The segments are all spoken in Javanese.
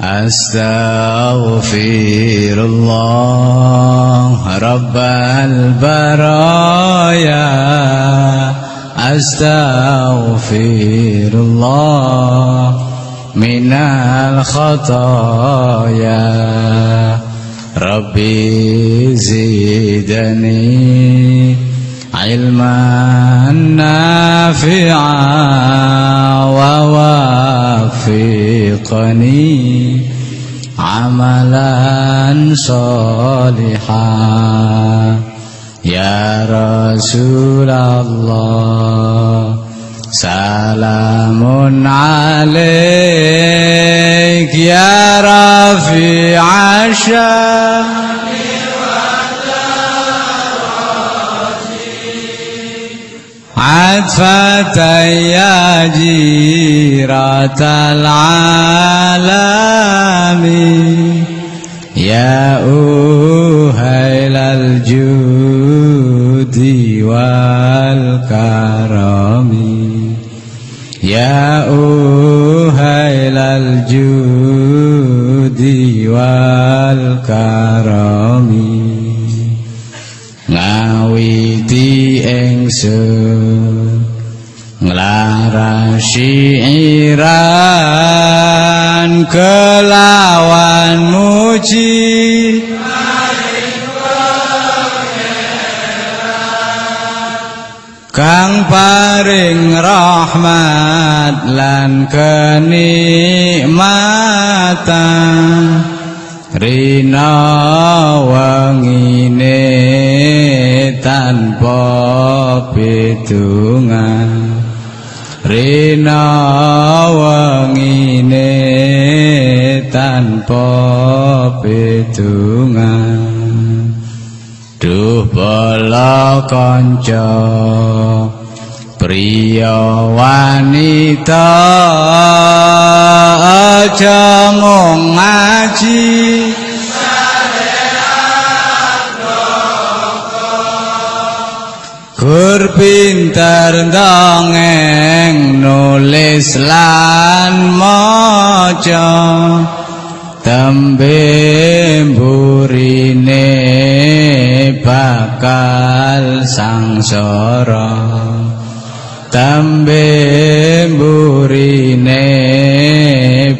أستغفر الله رب البرايا. أستغفر الله من الخطايا. ربي زدني علما نافعا ووفقني عملا صالحا. يا رسول الله سلام عليك يا رفيع الشام عطفة يا جيرة العالم. يا أهيل الجود والكرم. يا أهيل nglarasi iran kelawan muji Kang paring rahmat lan kenikmatan. Rina wangine tanpa bidungan Rina wangine tanpa bidungan Duh bala kanca priya wanita aja mung ngaji Gur pinter dongeng nulis lan maca. Tembe burine bakal sangsara. Tembe burine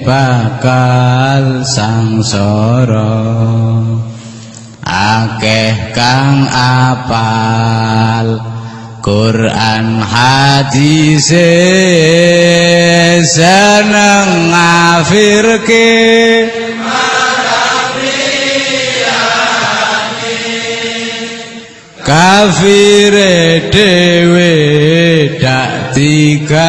bakal sangsara. Akeh kang apal Quran hadis seneng ngafirke. Kafire dewe dak digatekke.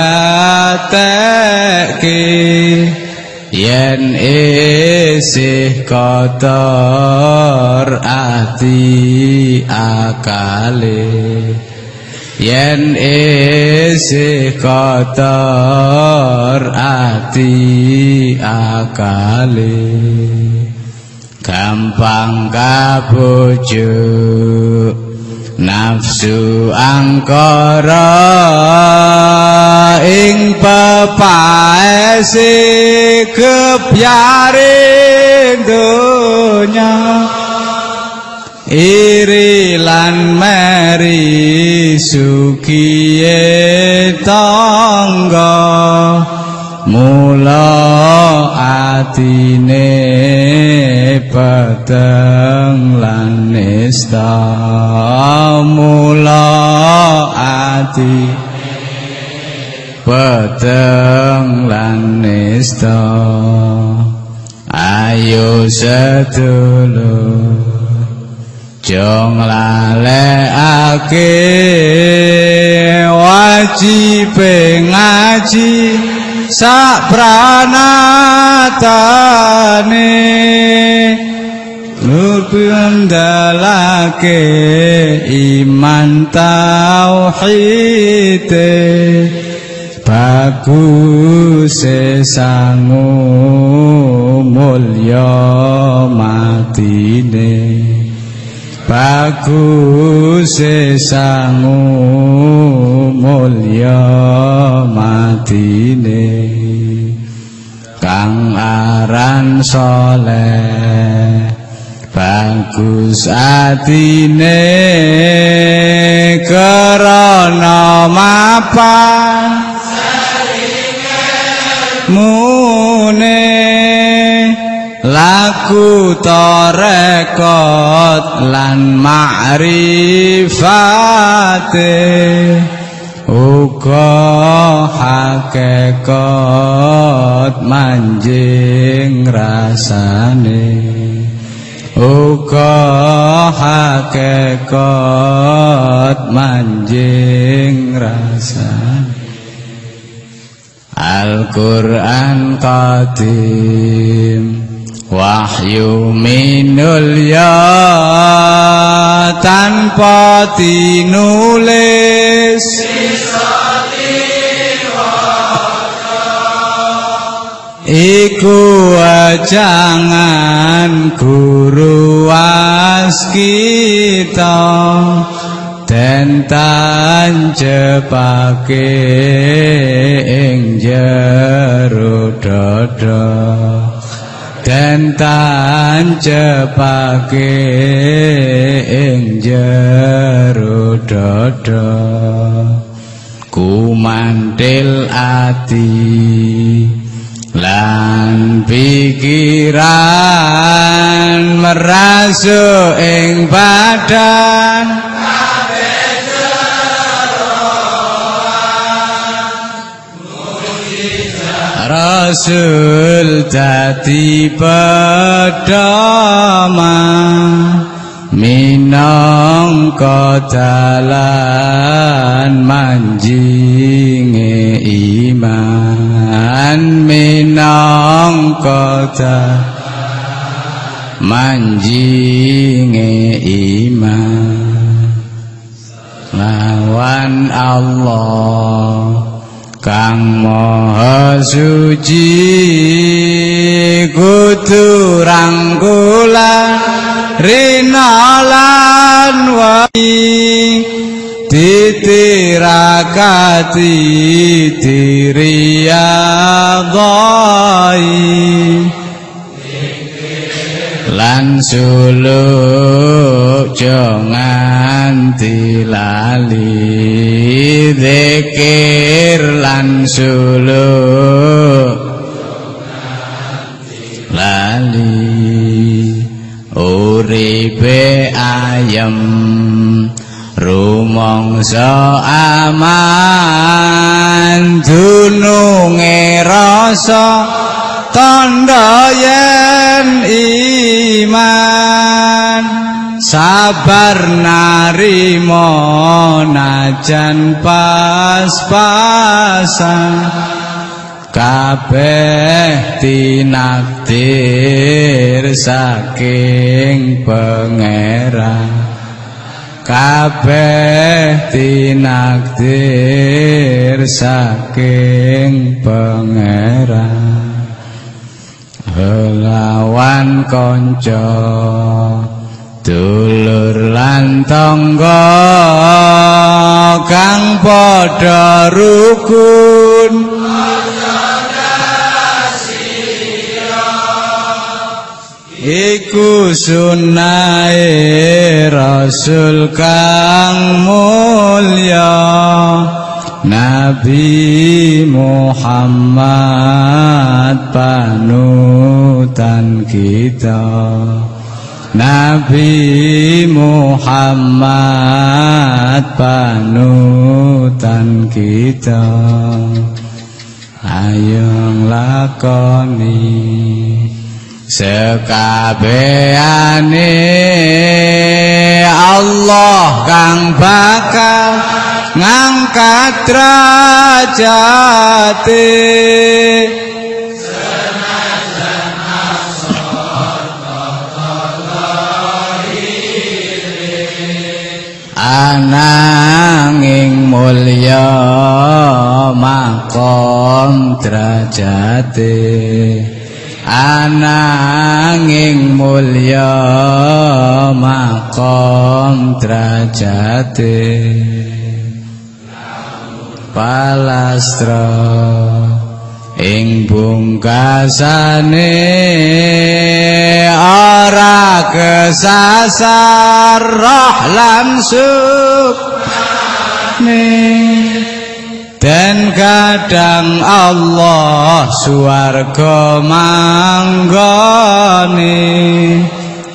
Yen isih kotor ati akale yen isih kotor ati akale gampang kabujuk nafsu angkara ing pepaese kepyare donya iri lan meri sukiye tangga. Mula atine peteng lan nista mula ati peteng lan nista ayo sedulur Jong lalekake wajib ngaji sak pranatane. Nur piandalake iman tauhid bagus sangu mulya matine bagus sangu mulya matine kang aran soleh bagus atine. Karana mapan mune laku torekot lan ma'rifate uga hakekat manjing rasane. Uga hakekat manjing rasane. Al-Quran Qadim Wahyu minul ya tanpa tinulis Iku wajangan guru waskita Den tanjepake ing jero dada Den tanjepake ing jero dada Kumantil ati lan pikiran merasuk ing badan Rasul dadi pedama minangka dalan manjinge iman, minangka manjinge iman. Lawan Allah Kang Maha Suci kudu rangkulan rinalan wahi titirakati diriyagai lan suluk jangan dilali zikir lan suluk rumangsa aman dununge rasa tanda yen iman. Sabar narimo najan pas-pasan. Kabeh tinakdir saking pangeran kabeh tinakdir saking pangeran. Lawan kanca dulur lan tangga kang padha rukun Iku sunahe Rasul kang mulya Nabi Muhammad panutan kita. Nabi Muhammad panutan kita. Ayo lakoni sekabehane Allah kang bakal ngangkat derajate. Ananging mulya makom derajate ananging mulya makom derajate. Palastra ing bungkasane ora kesasar roh langsung dan kadang Allah suarga manggone.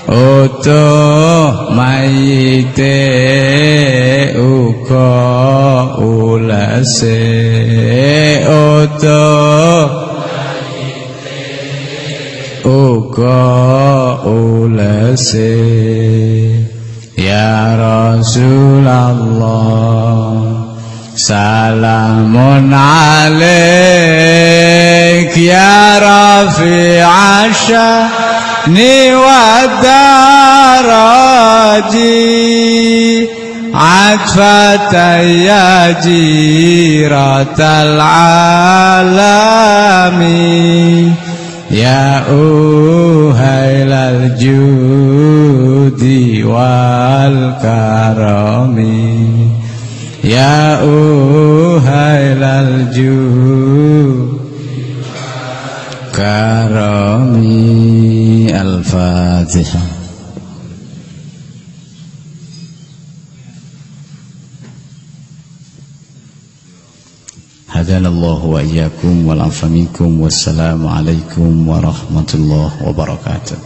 Utuh mayite uga ulase utuh uga ulase ya Rasulullah سلام عليك يا رفيع الشأن والدرج عطفة يا جيرة العالم يا أهيل الجود والكرم يا أهيل الجود كرامي الفاتحة. هدانا الله وإياكم والعفو منكم والسلام عليكم ورحمة الله وبركاته.